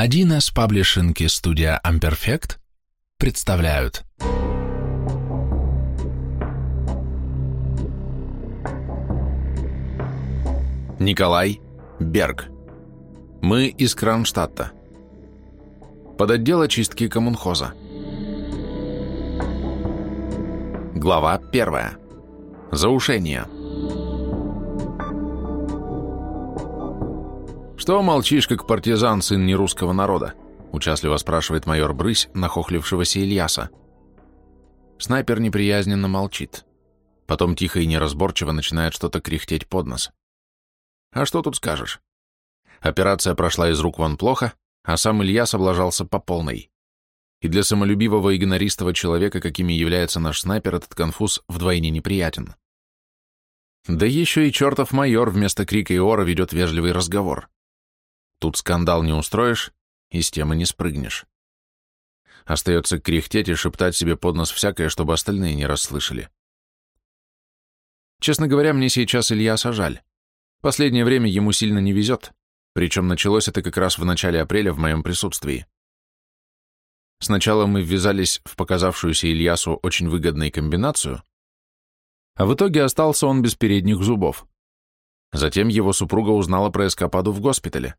1С паблишинг и студия Amperfect представляют. Николай Берг. Мы из Кронштадта. Под отдел очистки коммунхоза. Глава первая. Заушение «Что молчишь, как партизан, сын нерусского народа?» — участливо спрашивает майор Брысь, нахохлившегося Ильяса. Снайпер неприязненно молчит. Потом тихо и неразборчиво начинает что-то кряхтеть под нос. А что тут скажешь? Операция прошла из рук вон плохо, а сам Ильяс облажался по полной. И для самолюбивого и гонористого человека, какими является наш снайпер, этот конфуз вдвойне неприятен. Да еще и чертов майор вместо крика и ора ведет вежливый разговор. Тут скандал не устроишь, и с темы не спрыгнешь. Остается кряхтеть и шептать себе под нос всякое, чтобы остальные не расслышали. Честно говоря, мне сейчас Ильяса жаль. Последнее время ему сильно не везет, причем началось это как раз в начале апреля в моем присутствии. Сначала мы ввязались в показавшуюся Ильясу очень выгодную комбинацию, а в итоге остался он без передних зубов. Затем его супруга узнала про эскападу в госпитале.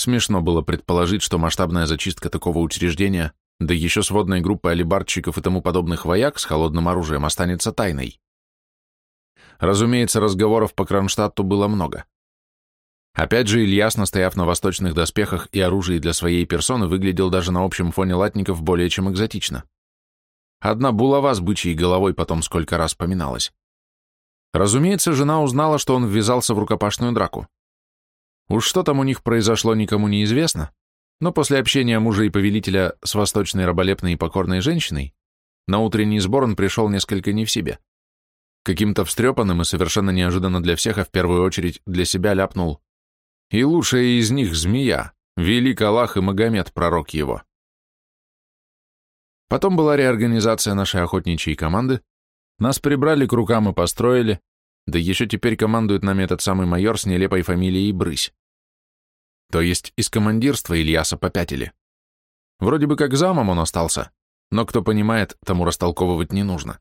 Смешно было предположить, что масштабная зачистка такого учреждения, да еще с водной группой алибарщиков и тому подобных вояк с холодным оружием останется тайной. Разумеется, разговоров по Кронштадту было много. Опять же, Ильяс, настояв на восточных доспехах и оружии для своей персоны, выглядел даже на общем фоне латников более чем экзотично. Одна булава с бычьей головой потом сколько раз поминалась. Разумеется, жена узнала, что он ввязался в рукопашную драку. Уж что там у них произошло, никому не известно, но после общения мужа и повелителя с восточной раболепной и покорной женщиной на утренний сбор он пришел несколько не в себе. Каким-то встрепанным и совершенно неожиданно для всех, а в первую очередь для себя ляпнул. И лучшая из них змея, велик Аллах и Магомед, пророк его. Потом была реорганизация нашей охотничьей команды, нас прибрали к рукам и построили, да еще теперь командует нами этот самый майор с нелепой фамилией Брысь. То есть из командирства Ильяса попятили. Вроде бы как замом он остался, но кто понимает, тому растолковывать не нужно.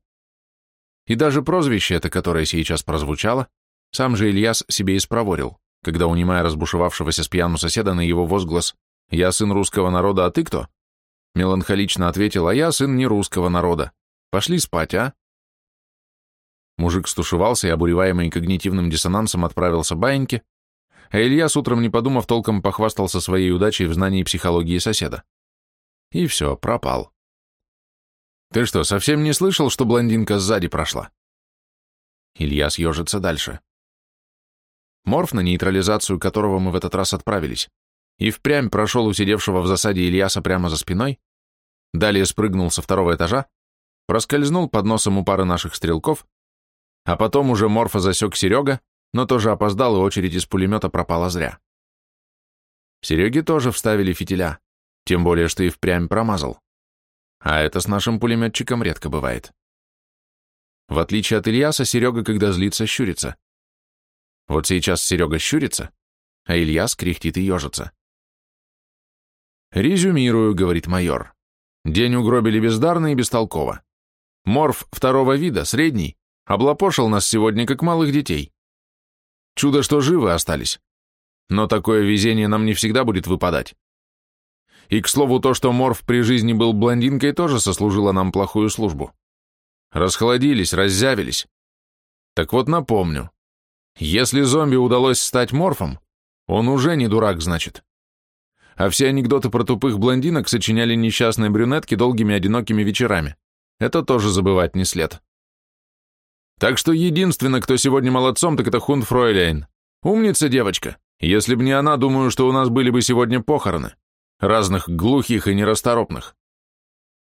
И даже прозвище это, которое сейчас прозвучало, сам же Ильяс себе и спроворил, когда, унимая разбушевавшегося с пьяну соседа на его возглас «Я сын русского народа, а ты кто?» меланхолично ответил «А я сын не русского народа. Пошли спать, а?» Мужик стушевался и, обуреваемый когнитивным диссонансом, отправился баиньке, а Илья с утром, не подумав, толком похвастался своей удачей в знании психологии соседа. И все, пропал. «Ты что, совсем не слышал, что блондинка сзади прошла?» Илья съежится дальше. Морф, на нейтрализацию которого мы в этот раз отправились, и впрямь прошел у сидевшего в засаде Ильяса прямо за спиной, далее спрыгнул со второго этажа, проскользнул под носом у пары наших стрелков, а потом уже Морфа засек Серега, но тоже опоздал, и очередь из пулемета пропала зря. Сереге тоже вставили фитиля, тем более, что и впрямь промазал. А это с нашим пулеметчиком редко бывает. В отличие от Ильяса, Серега, когда злится, щурится. Вот сейчас Серега щурится, а Ильяс кряхтит и ежится. «Резюмирую», — говорит майор. «День угробили бездарно и бестолково. Морф второго вида, средний, облапошил нас сегодня, как малых детей. Чудо, что живы остались. Но такое везение нам не всегда будет выпадать. И, к слову, то, что Морф при жизни был блондинкой, тоже сослужило нам плохую службу. Расхолодились, раззявились. Так вот напомню, если зомби удалось стать Морфом, он уже не дурак, значит. А все анекдоты про тупых блондинок сочиняли несчастные брюнетки долгими одинокими вечерами. Это тоже забывать не след. Так что единственное, кто сегодня молодцом, так это Хунд Фройляйн. Умница девочка. Если б не она, думаю, что у нас были бы сегодня похороны. Разных глухих и нерасторопных.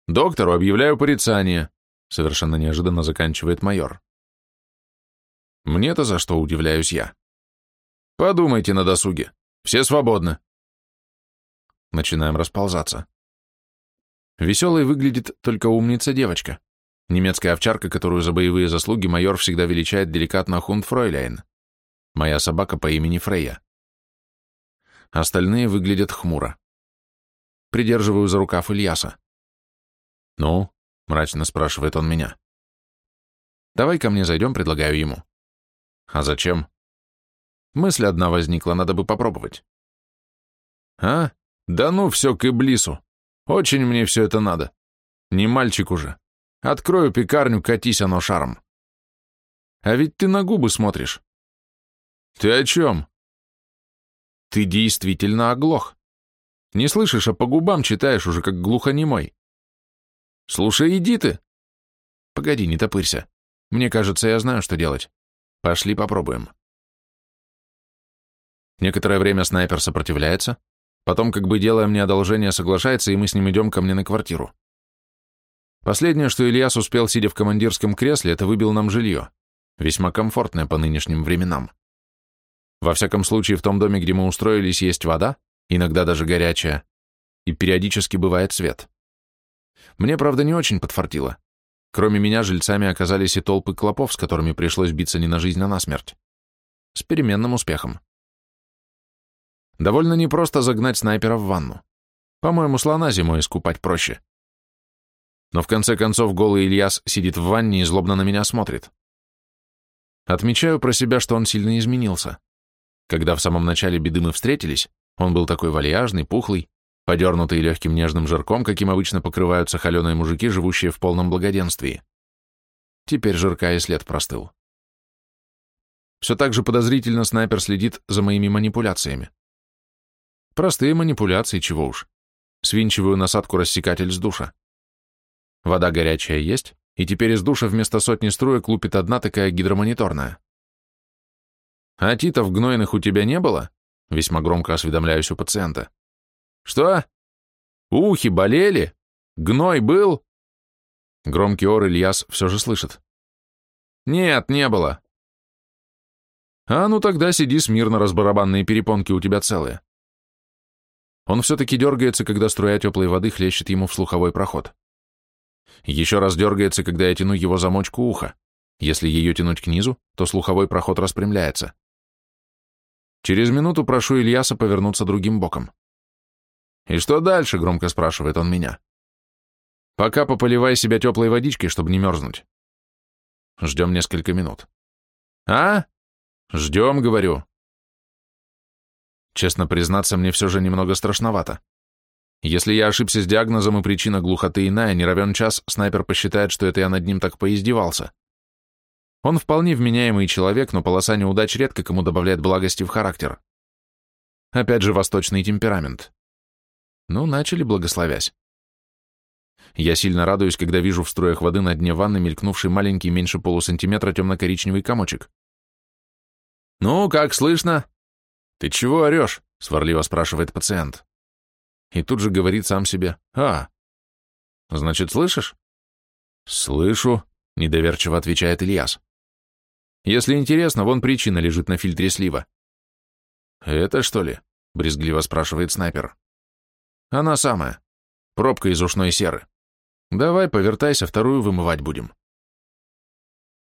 Доктору объявляю порицание. Совершенно неожиданно заканчивает майор. Мне-то за что удивляюсь я. Подумайте на досуге. Все свободны. Начинаем расползаться. Веселой выглядит только умница девочка. Немецкая овчарка, которую за боевые заслуги майор всегда величает деликатно Хунд Фройляйн. Моя собака по имени Фрейя. Остальные выглядят хмуро. Придерживаю за рукав Ильяса. «Ну?» — мрачно спрашивает он меня. «Давай ко мне зайдем», — предлагаю ему. «А зачем?» Мысль одна возникла, надо бы попробовать. «А? Да ну все к Иблису. Очень мне все это надо. Не мальчик уже. Открою пекарню, катись оно шаром. А ведь ты на губы смотришь. Ты о чем? Ты действительно оглох. Не слышишь, а по губам читаешь уже как глухонемой. Слушай, иди ты. Погоди, не топырься. Мне кажется, я знаю, что делать. Пошли попробуем. Некоторое время снайпер сопротивляется, потом, как бы делая мне одолжение, соглашается, и мы с ним идем ко мне на квартиру. Последнее, что Ильяс успел, сидя в командирском кресле, это выбил нам жилье, весьма комфортное по нынешним временам. Во всяком случае, в том доме, где мы устроились, есть вода, иногда даже горячая, и периодически бывает свет. Мне, правда, не очень подфартило. Кроме меня, жильцами оказались и толпы клопов, с которыми пришлось биться не на жизнь, а на смерть. С переменным успехом. Довольно непросто загнать снайпера в ванну. По-моему, слона зимой искупать проще. Но в конце концов голый Ильяс сидит в ванне и злобно на меня смотрит. Отмечаю про себя, что он сильно изменился. Когда в самом начале беды мы встретились, он был такой вальяжный, пухлый, подернутый легким нежным жирком, каким обычно покрываются холеные мужики, живущие в полном благоденствии. Теперь жирка и след простыл. Все так же подозрительно снайпер следит за моими манипуляциями. Простые манипуляции, чего уж. Свинчиваю насадку-рассекатель с душа. Вода горячая есть, и теперь из душа вместо сотни струек лупит одна такая гидромониторная. «А титов гнойных у тебя не было?» Весьма громко осведомляюсь у пациента. «Что? Ухи болели? Гной был?» Громкий ор Ильяс все же слышит. «Нет, не было». «А ну тогда сиди смирно, раз барабанные перепонки у тебя целые. Он все-таки дергается, когда струя теплой воды хлещет ему в слуховой проход. Еще раз дергается, когда я тяну его замочку уха. Если ее тянуть к низу, то слуховой проход распрямляется. Через минуту прошу Ильяса повернуться другим боком. «И что дальше?» — громко спрашивает он меня. «Пока пополивай себя теплой водичкой, чтобы не мерзнуть». Ждем несколько минут. «А? Ждем, говорю. Честно признаться, мне все же немного страшновато. Если я ошибся с диагнозом и причина глухоты иная, не равен час, снайпер посчитает, что это я над ним так поиздевался. Он вполне вменяемый человек, но полоса неудач редко кому добавляет благости в характер. Опять же, восточный темперамент. Ну, начали благословясь. Я сильно радуюсь, когда вижу в струях воды на дне ванны мелькнувший маленький меньше полусантиметра темно-коричневый комочек. «Ну, как слышно?» «Ты чего орешь?» — сварливо спрашивает пациент. И тут же говорит сам себе «А». «Значит, слышишь?» «Слышу», — недоверчиво отвечает Ильяс. «Если интересно, вон причина лежит на фильтре слива». «Это что ли?» — брезгливо спрашивает снайпер. «Она самая. Пробка из ушной серы. Давай, повертайся, вторую вымывать будем».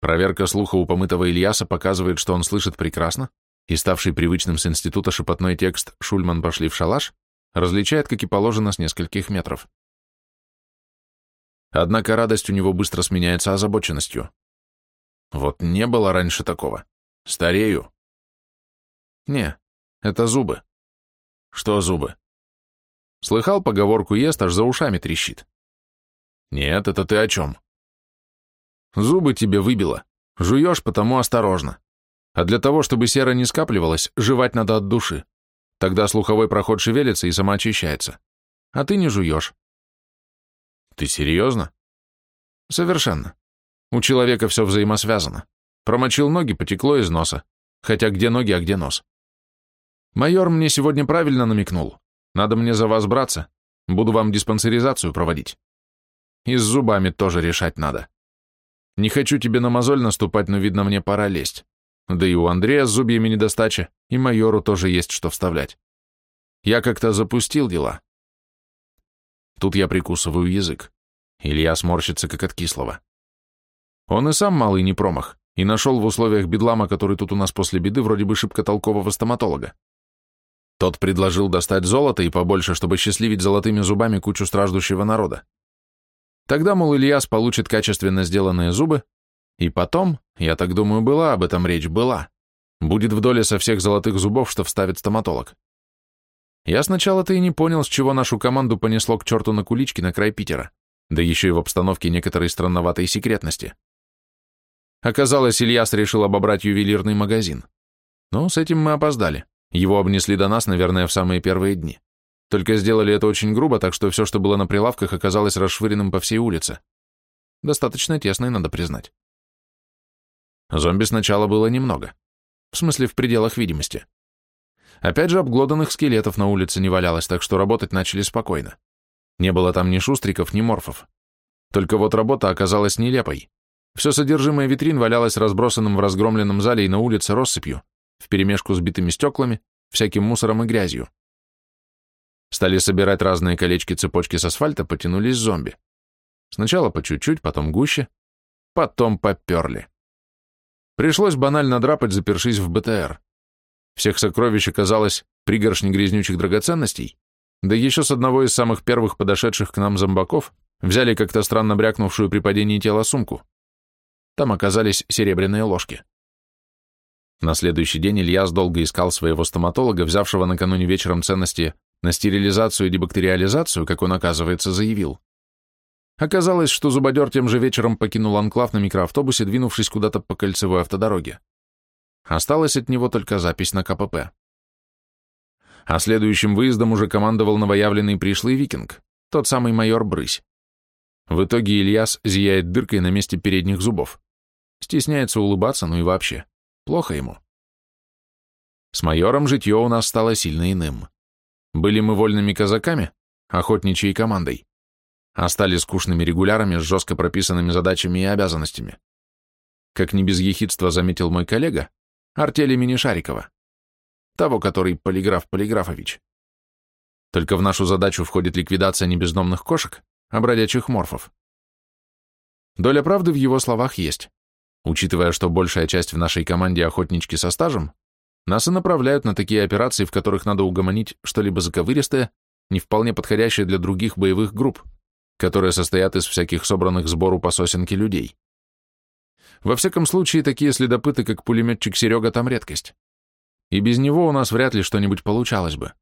Проверка слуха у помытого Ильяса показывает, что он слышит прекрасно, и ставший привычным с института шепотной текст «Шульман пошли в шалаш» различает, как и положено, с нескольких метров. Однако радость у него быстро сменяется озабоченностью. Вот не было раньше такого. Старею. Не, это зубы. Что зубы? Слыхал поговорку «ест, аж за ушами трещит». Нет, это ты о чем? Зубы тебе выбило. Жуешь, потому осторожно. А для того, чтобы сера не скапливалась, жевать надо от души. Тогда слуховой проход шевелится и самоочищается. А ты не жуешь. Ты серьезно? Совершенно. У человека все взаимосвязано. Промочил ноги, потекло из носа. Хотя где ноги, а где нос? Майор мне сегодня правильно намекнул. Надо мне за вас браться. Буду вам диспансеризацию проводить. И с зубами тоже решать надо. Не хочу тебе на мозоль наступать, но, видно, мне пора лезть. Да и у Андрея с зубьями недостача, и майору тоже есть что вставлять. Я как-то запустил дела. Тут я прикусываю язык. Илья сморщится, как от кислого. Он и сам малый не промах, и нашел в условиях бедлама, который тут у нас после беды, вроде бы шибко толкового стоматолога. Тот предложил достать золото и побольше, чтобы счастливить золотыми зубами кучу страждущего народа. Тогда, мол, Ильяс получит качественно сделанные зубы, и потом, я так думаю, была об этом речь, была, будет в доле со всех золотых зубов, что вставит стоматолог. Я сначала-то и не понял, с чего нашу команду понесло к черту на кулички на край Питера, да еще и в обстановке некоторой странноватой секретности. Оказалось, Ильяс решил обобрать ювелирный магазин. Но с этим мы опоздали. Его обнесли до нас, наверное, в самые первые дни. Только сделали это очень грубо, так что все, что было на прилавках, оказалось расшвыренным по всей улице. Достаточно тесной, надо признать. Зомби сначала было немного. В смысле, в пределах видимости. Опять же, обглоданных скелетов на улице не валялось, так что работать начали спокойно. Не было там ни шустриков, ни морфов. Только вот работа оказалась нелепой. Все содержимое витрин валялось разбросанным в разгромленном зале и на улице россыпью, вперемешку с битыми стеклами, всяким мусором и грязью. Стали собирать разные колечки-цепочки с асфальта, потянулись зомби. Сначала по чуть-чуть, потом гуще, потом поперли. Пришлось банально драпать, запершись в БТР. Всех сокровищ оказалось пригоршни грязнючих драгоценностей, да еще с одного из самых первых подошедших к нам зомбаков взяли как-то странно брякнувшую при падении тела сумку. Там оказались серебряные ложки. На следующий день Ильяс долго искал своего стоматолога, взявшего накануне вечером ценности на стерилизацию и дебактериализацию, как он, оказывается, заявил. Оказалось, что зубодер тем же вечером покинул анклав на микроавтобусе, двинувшись куда-то по кольцевой автодороге. Осталась от него только запись на КПП. А следующим выездом уже командовал новоявленный пришлый викинг, тот самый майор Брысь. В итоге Ильяс зияет дыркой на месте передних зубов. Стесняется улыбаться, ну и вообще. Плохо ему. С майором житье у нас стало сильно иным. Были мы вольными казаками, охотничьей командой, а стали скучными регулярами с жестко прописанными задачами и обязанностями. Как не без ехидства заметил мой коллега, артель имени Шарикова, того, который полиграф Полиграфович. Только в нашу задачу входит ликвидация не бездомных кошек, а бродячих морфов. Доля правды в его словах есть. Учитывая, что большая часть в нашей команде охотнички со стажем, нас и направляют на такие операции, в которых надо угомонить что-либо заковыристое, не вполне подходящее для других боевых групп, которые состоят из всяких собранных сбору по сосенке людей. Во всяком случае, такие следопыты, как пулеметчик Серега, там редкость. И без него у нас вряд ли что-нибудь получалось бы.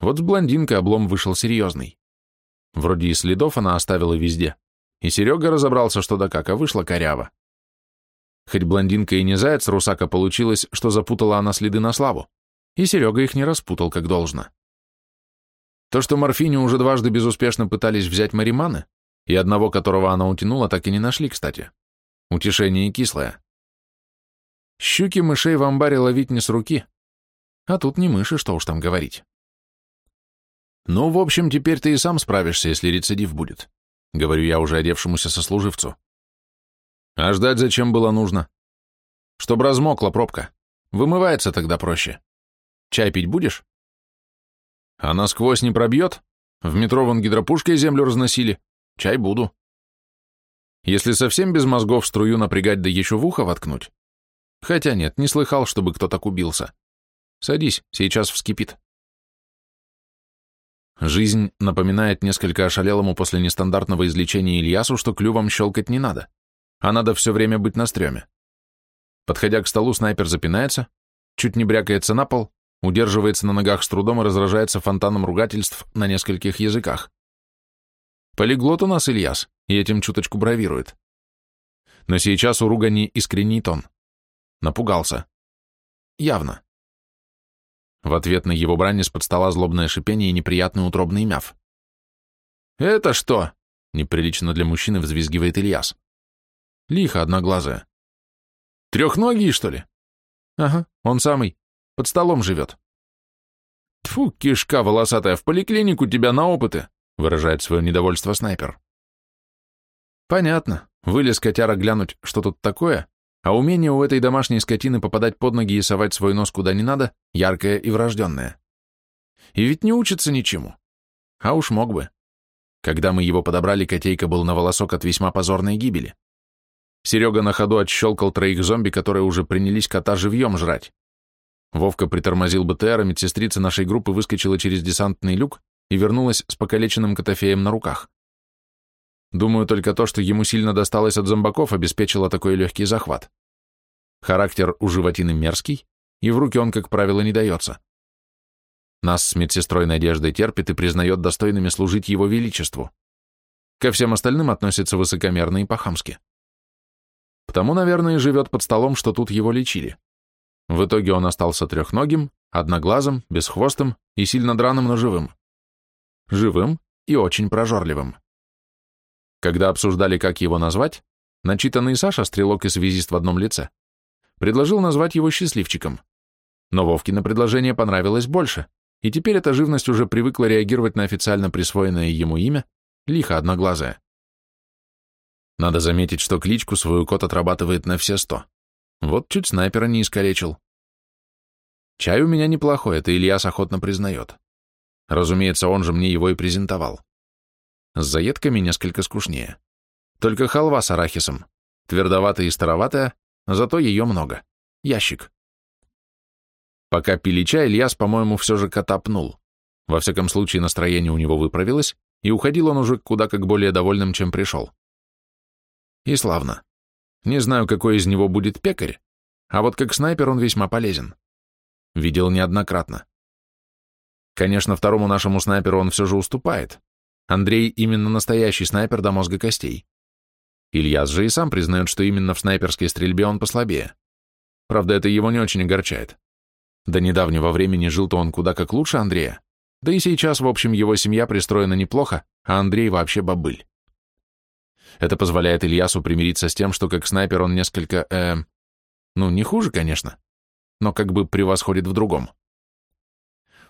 Вот с блондинкой облом вышел серьезный. Вроде и следов она оставила везде, и Серега разобрался, что да как, а вышла коряво. Хоть блондинка и не заяц русака, получилось, что запутала она следы на славу, и Серега их не распутал, как должно. То, что Морфине уже дважды безуспешно пытались взять мариманы, и одного, которого она утянула, так и не нашли, кстати. Утешение кислое. Щуки мышей в амбаре ловить не с руки, а тут не мыши, что уж там говорить. Ну, в общем, теперь ты и сам справишься, если рецидив будет, говорю я уже одевшемуся сослуживцу. А ждать зачем было нужно? Чтоб размокла пробка. Вымывается тогда проще. Чай пить будешь? А насквозь не пробьет? В метро вон гидропушкой землю разносили. Чай буду. Если совсем без мозгов струю напрягать да еще в ухо воткнуть. Хотя нет, не слыхал, чтобы кто так убился. Садись, сейчас вскипит. Жизнь напоминает несколько ошалелому после нестандартного излечения Ильясу, что клювом щелкать не надо а надо все время быть на стреме. Подходя к столу, снайпер запинается, чуть не брякается на пол, удерживается на ногах с трудом и разражается фонтаном ругательств на нескольких языках. Полиглот у нас Ильяс, и этим чуточку бравирует. Но сейчас у ругани искренний тон. Напугался. Явно. В ответ на его брань из-под стола злобное шипение и неприятный утробный мяв. «Это что?» — неприлично для мужчины взвизгивает Ильяс. Лихо одноглазая. Трехногий, что ли? Ага, он самый. Под столом живет. Тфу, кишка волосатая, в поликлинику тебя на опыты, выражает свое недовольство снайпер. Понятно. Вылез котяра глянуть, что тут такое, а умение у этой домашней скотины попадать под ноги и совать свой нос куда не надо, яркое и врожденное. И ведь не учится ничему. А уж мог бы. Когда мы его подобрали, котейка был на волосок от весьма позорной гибели. Серега на ходу отщелкал троих зомби, которые уже принялись кота живьем жрать. Вовка притормозил БТР, а медсестрица нашей группы выскочила через десантный люк и вернулась с покалеченным котофеем на руках. Думаю, только то, что ему сильно досталось от зомбаков, обеспечило такой легкий захват. Характер у животины мерзкий, и в руки он, как правило, не дается. Нас с медсестрой Надеждой терпит и признает достойными служить его величеству. Ко всем остальным относится высокомерно и по-хамски. Потому, наверное, живет под столом, что тут его лечили. В итоге он остался трехногим, одноглазым, бесхвостым и сильно драным, но живым. Живым и очень прожорливым. Когда обсуждали, как его назвать, начитанный Саша, стрелок и связист в одном лице, предложил назвать его счастливчиком. Но Вовкино предложение понравилось больше, и теперь эта живность уже привыкла реагировать на официально присвоенное ему имя, лихо одноглазая. Надо заметить, что кличку свою кот отрабатывает на все сто. Вот чуть снайпера не искалечил. Чай у меня неплохой, это Ильяс охотно признает. Разумеется, он же мне его и презентовал. С заедками несколько скучнее. Только халва с арахисом. Твердоватая и староватая, зато ее много. Ящик. Пока пили чай, Ильяс, по-моему, все же кота пнул. Во всяком случае, настроение у него выправилось, и уходил он уже куда как более довольным, чем пришел. И славно. Не знаю, какой из него будет пекарь, а вот как снайпер он весьма полезен. Видел неоднократно. Конечно, второму нашему снайперу он все же уступает. Андрей именно настоящий снайпер до мозга костей. Ильяс же и сам признает, что именно в снайперской стрельбе он послабее. Правда, это его не очень огорчает. До недавнего времени жил-то он куда как лучше Андрея, да и сейчас, в общем, его семья пристроена неплохо, а Андрей вообще бобыль. Это позволяет Ильясу примириться с тем, что как снайпер он несколько, э, ну, не хуже, конечно, но как бы превосходит в другом.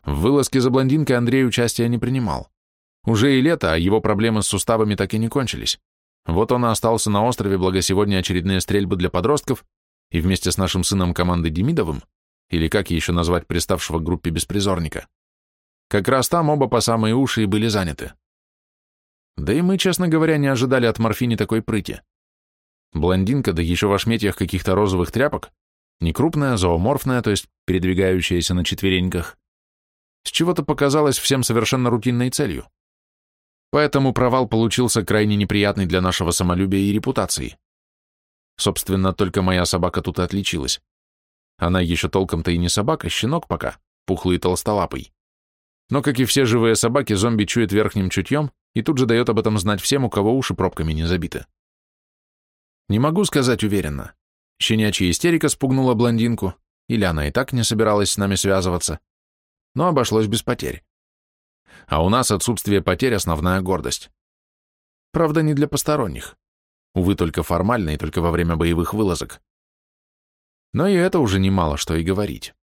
В вылазке за блондинкой Андрей участия не принимал. Уже и лето, а его проблемы с суставами так и не кончились. Вот он и остался на острове, благо сегодня очередные стрельбы для подростков, и вместе с нашим сыном команды Демидовым или как еще назвать приставшего к группе беспризорника. Как раз там оба по самые уши и были заняты. Да и мы, честно говоря, не ожидали от морфини такой прыти. Блондинка, да еще в ошметьях каких-то розовых тряпок, не крупная, зооморфная, то есть передвигающаяся на четвереньках, с чего-то показалось всем совершенно рутинной целью. Поэтому провал получился крайне неприятный для нашего самолюбия и репутации. Собственно, только моя собака тут и отличилась. Она еще толком-то и не собака, щенок пока, пухлый и толстолапый. Но, как и все живые собаки, зомби чует верхним чутьем и тут же дает об этом знать всем, у кого уши пробками не забиты. Не могу сказать уверенно. Щенячья истерика спугнула блондинку, или она и так не собиралась с нами связываться, но обошлось без потерь. А у нас отсутствие потерь – основная гордость. Правда, не для посторонних. Увы, только формально и только во время боевых вылазок. Но и это уже немало, что и говорить.